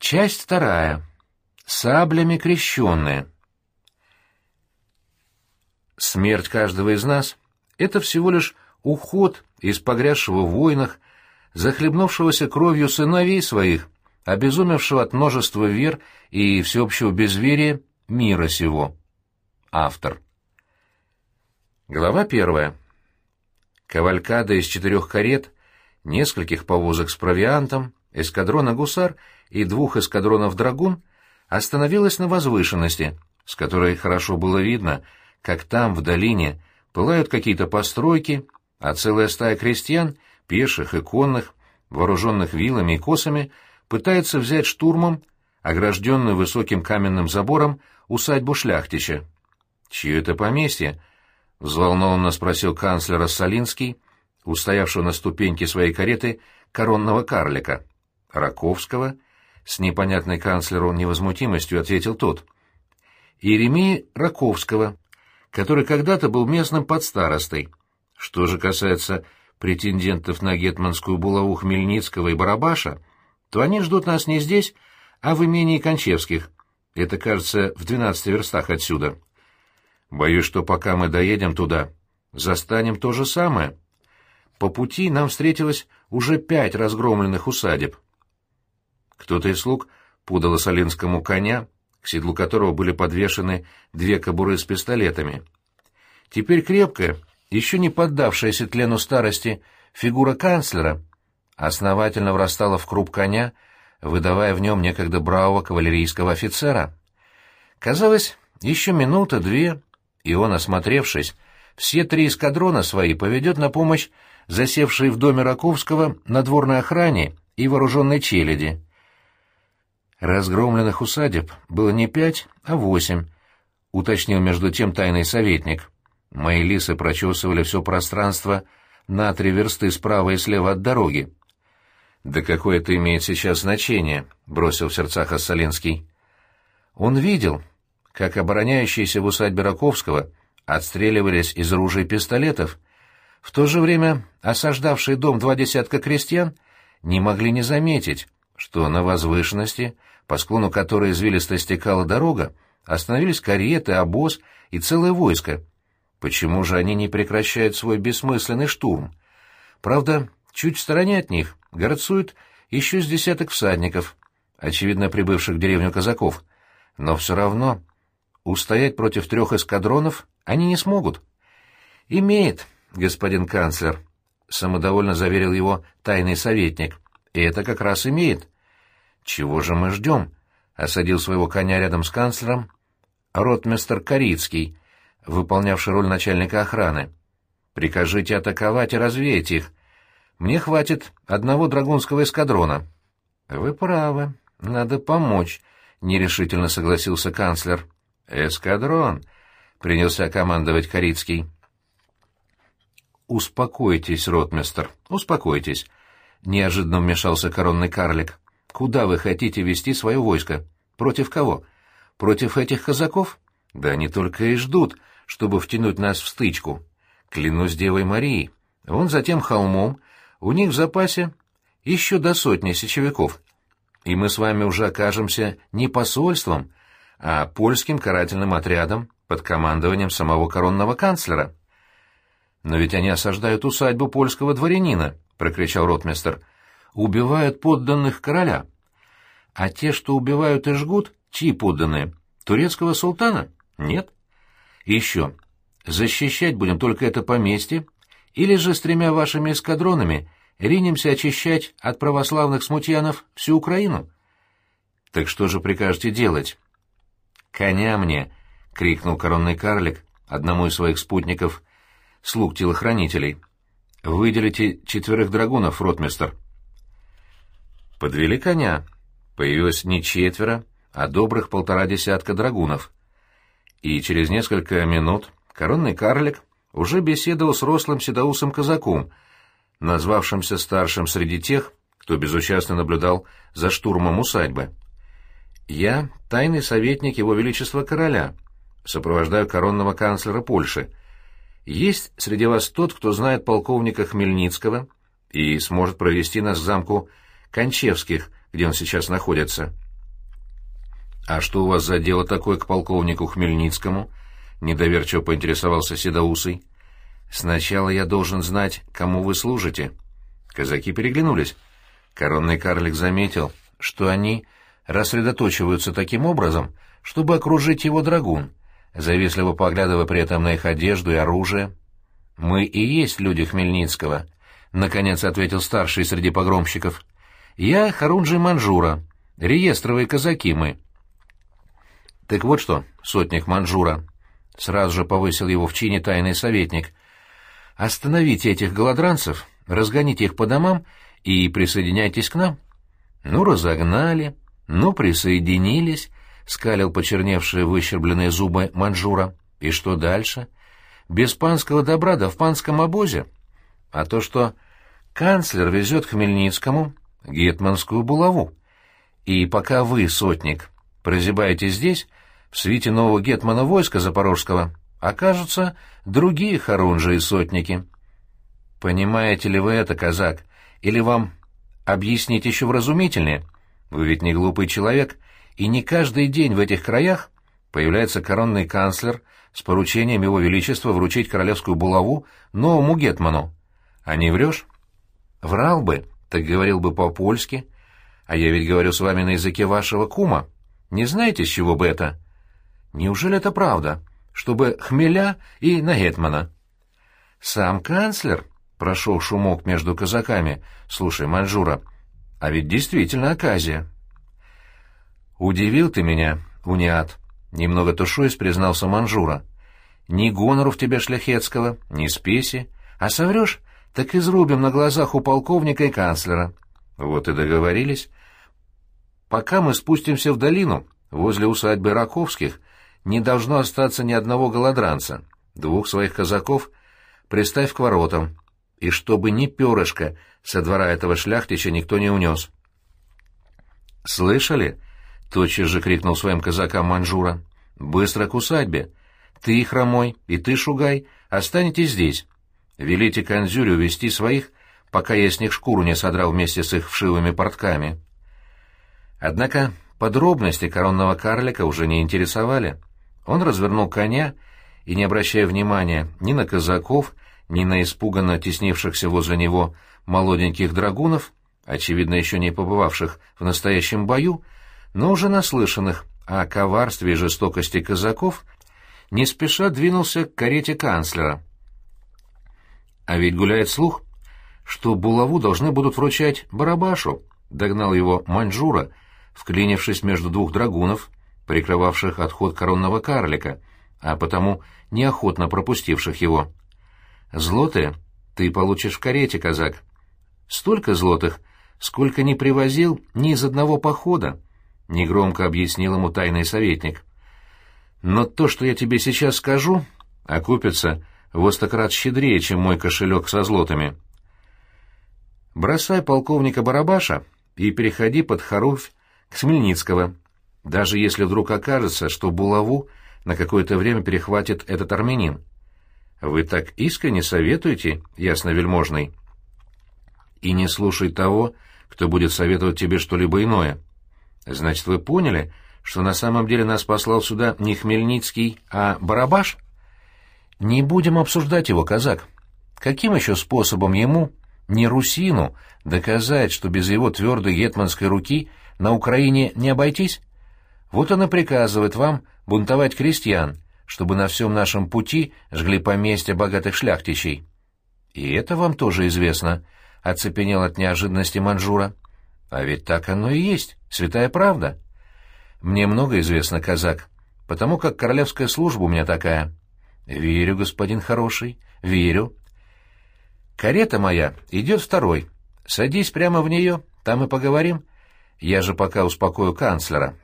Часть вторая. Саблями крещенные. Смерть каждого из нас — это всего лишь уход из погрязшего в войнах, захлебнувшегося кровью сыновей своих, обезумевшего от множества вер и всеобщего безверия мира сего. Автор. Глава первая. Кавалькада из четырех карет, нескольких повозок с провиантом, эскадрона гусар и двух эскадронов драгун остановилась на возвышенности, с которой хорошо было видно, как там, в долине, пылают какие-то постройки, а целая стая крестьян, пеших и конных, вооруженных вилами и косами, пытается взять штурмом огражденную высоким каменным забором усадьбу шляхтича. «Чье это поместье?» — взволнованно спросил канцлера Солинский, устоявшего на ступеньке своей кареты коронного карлика. «Раковского?» — с непонятной канцлеру невозмутимостью ответил тот. «Иеремии Раковского, который когда-то был местным подстаростой. Что же касается претендентов на гетманскую булаву Хмельницкого и Барабаша, то они ждут нас не здесь, а в имении Кончевских. Это, кажется, в двенадцати верстах отсюда. Боюсь, что пока мы доедем туда, застанем то же самое. По пути нам встретилось уже пять разгромленных усадеб. Кто-то из слуг подал Солинскому коня, к седлу которого были подвешены две кобуры с пистолетами. Теперь крепкая, еще не поддавшаяся тлену старости, фигура канцлера основательно врастала в круп коня, выдавая в нем некогда бравого кавалерийского офицера. Казалось, еще минута-две, и он, осмотревшись, все три эскадрона свои поведет на помощь засевшей в доме Раковского надворной охране и вооруженной челяди. Разгромленных усадеб было не пять, а восемь, уточнил между тем тайный советник. Мои лисы прочесывали все пространство на три версты справа и слева от дороги. «Да какое это имеет сейчас значение?» — бросил в сердцах Ассалинский. Он видел, как обороняющиеся в усадьбе Раковского отстреливались из ружей пистолетов. В то же время осаждавшие дом два десятка крестьян не могли не заметить, что на возвышенности, по склону которой извилисто стекала дорога, остановились кареты, обоз и целое войско. Почему же они не прекращают свой бессмысленный штурм? Правда, чуть в стороне от них горцует еще с десяток всадников, очевидно прибывших в деревню казаков, но все равно устоять против трех эскадронов они не смогут. «Имеет, господин канцлер», — самодовольно заверил его тайный советник, — «и это как раз имеет». «Чего же мы ждем?» — осадил своего коня рядом с канцлером ротмистер Корицкий, выполнявший роль начальника охраны. «Прикажите атаковать и развеять их. Мне хватит одного драгунского эскадрона». «Вы правы. Надо помочь», — нерешительно согласился канцлер. «Эскадрон», — принялся командовать Корицкий. «Успокойтесь, ротмистер, успокойтесь», — неожиданно вмешался коронный карлик. «Куда вы хотите вести свое войско? Против кого? Против этих казаков? Да они только и ждут, чтобы втянуть нас в стычку. Клянусь Девой Марией, вон за тем холмом у них в запасе еще до сотни сечевиков. И мы с вами уже окажемся не посольством, а польским карательным отрядом под командованием самого коронного канцлера. «Но ведь они осаждают усадьбу польского дворянина», — прокричал ротмистер. «Убивают подданных короля. А те, что убивают и жгут, чьи подданные? Турецкого султана? Нет. еще. Защищать будем только это поместье, или же с тремя вашими эскадронами ринемся очищать от православных смутьянов всю Украину? Так что же прикажете делать?» «Коня мне!» — крикнул коронный карлик одному из своих спутников, слуг телохранителей. «Выделите четверых драгунов, ротмистер». Подвели коня. Появилось не четверо, а добрых полтора десятка драгунов. И через несколько минут коронный карлик уже беседовал с рослым седоусым казаком, назвавшимся старшим среди тех, кто безучастно наблюдал за штурмом усадьбы. Я тайный советник Его Величества Короля, сопровождаю коронного канцлера Польши. Есть среди вас тот, кто знает полковника Хмельницкого и сможет провести нас к замку Кончевских, где он сейчас находится. «А что у вас за дело такое к полковнику Хмельницкому?» — недоверчиво поинтересовался Седоусый. «Сначала я должен знать, кому вы служите». Казаки переглянулись. Коронный карлик заметил, что они рассредоточиваются таким образом, чтобы окружить его драгун, завистливо поглядывая при этом на их одежду и оружие. «Мы и есть люди Хмельницкого», — наконец ответил старший среди погромщиков. «Я Харунжий Манжура, реестровые казаки мы». «Так вот что, сотник Манжура», — сразу же повысил его в чине тайный советник, — «остановите этих голодранцев, разгоните их по домам и присоединяйтесь к нам». «Ну, разогнали, ну, присоединились», — скалил почерневшие выщербленные зубы Манжура. «И что дальше? Без панского добра да в панском обозе. А то, что канцлер везет Хмельницкому гетманскую булаву. И пока вы, сотник, прозябаете здесь, в свите нового гетмана войска запорожского окажутся другие хорунжи и сотники. Понимаете ли вы это, казак? Или вам объяснить еще вразумительнее? Вы ведь не глупый человек, и не каждый день в этих краях появляется коронный канцлер с поручением его величества вручить королевскую булаву новому гетману. А не врешь? Врал бы, так говорил бы по-польски. А я ведь говорю с вами на языке вашего кума. Не знаете, с чего бы это? Неужели это правда? Чтобы хмеля и на гетмана. Сам канцлер прошел шумок между казаками. Слушай, Манжура, а ведь действительно оказия. Удивил ты меня, униат. Немного тушуясь, признался Манжура. Ни гонору в тебя шляхетского, ни спеси. А соврешь, так изрубим на глазах у полковника и канцлера. Вот и договорились. Пока мы спустимся в долину, возле усадьбы Раковских, не должно остаться ни одного голодранца. Двух своих казаков приставь к воротам, и чтобы ни перышка со двора этого шляхтича никто не унес. «Слышали?» — тотчас же крикнул своим казакам Манжура. «Быстро к усадьбе! Ты, хромой, и ты, шугай, останетесь здесь. Велите Канзюрю вести своих, пока я с них шкуру не содрал вместе с их вшивыми портками». Однако подробности коронного карлика уже не интересовали. Он развернул коня и, не обращая внимания ни на казаков, ни на испуганно теснившихся возле него молоденьких драгунов, очевидно, еще не побывавших в настоящем бою, но уже наслышанных о коварстве и жестокости казаков, не спеша двинулся к карете канцлера. А ведь гуляет слух, что булаву должны будут вручать Барабашу, догнал его Маньчжура, вклинившись между двух драгунов, прикрывавших отход коронного карлика, а потому неохотно пропустивших его. «Злотые ты получишь в карете, казак. Столько злотых, сколько не привозил ни из одного похода», — негромко объяснил ему тайный советник. «Но то, что я тебе сейчас скажу, окупится в стократ щедрее, чем мой кошелек со злотами. Бросай полковника Барабаша и переходи под Харуфь к Смельницкого, даже если вдруг окажется, что булаву на какое-то время перехватит этот армянин. Вы так искренне советуете, ясновельможный? И не слушай того, кто будет советовать тебе что-либо иное. Значит, вы поняли, что на самом деле нас послал сюда не Хмельницкий, а Барабаш? Не будем обсуждать его, казак. Каким еще способом ему, не русину, доказать, что без его твердой гетманской руки на Украине не обойтись? Вот он и приказывает вам бунтовать крестьян, чтобы на всем нашем пути жгли поместья богатых шляхтичей. И это вам тоже известно, — оцепенел от неожиданности Манжура. А ведь так оно и есть, святая правда. Мне много известно, казак, потому как королевская служба у меня такая. Верю, господин хороший, верю. Карета моя идет второй. Садись прямо в нее, там и поговорим. Я же пока успокою канцлера.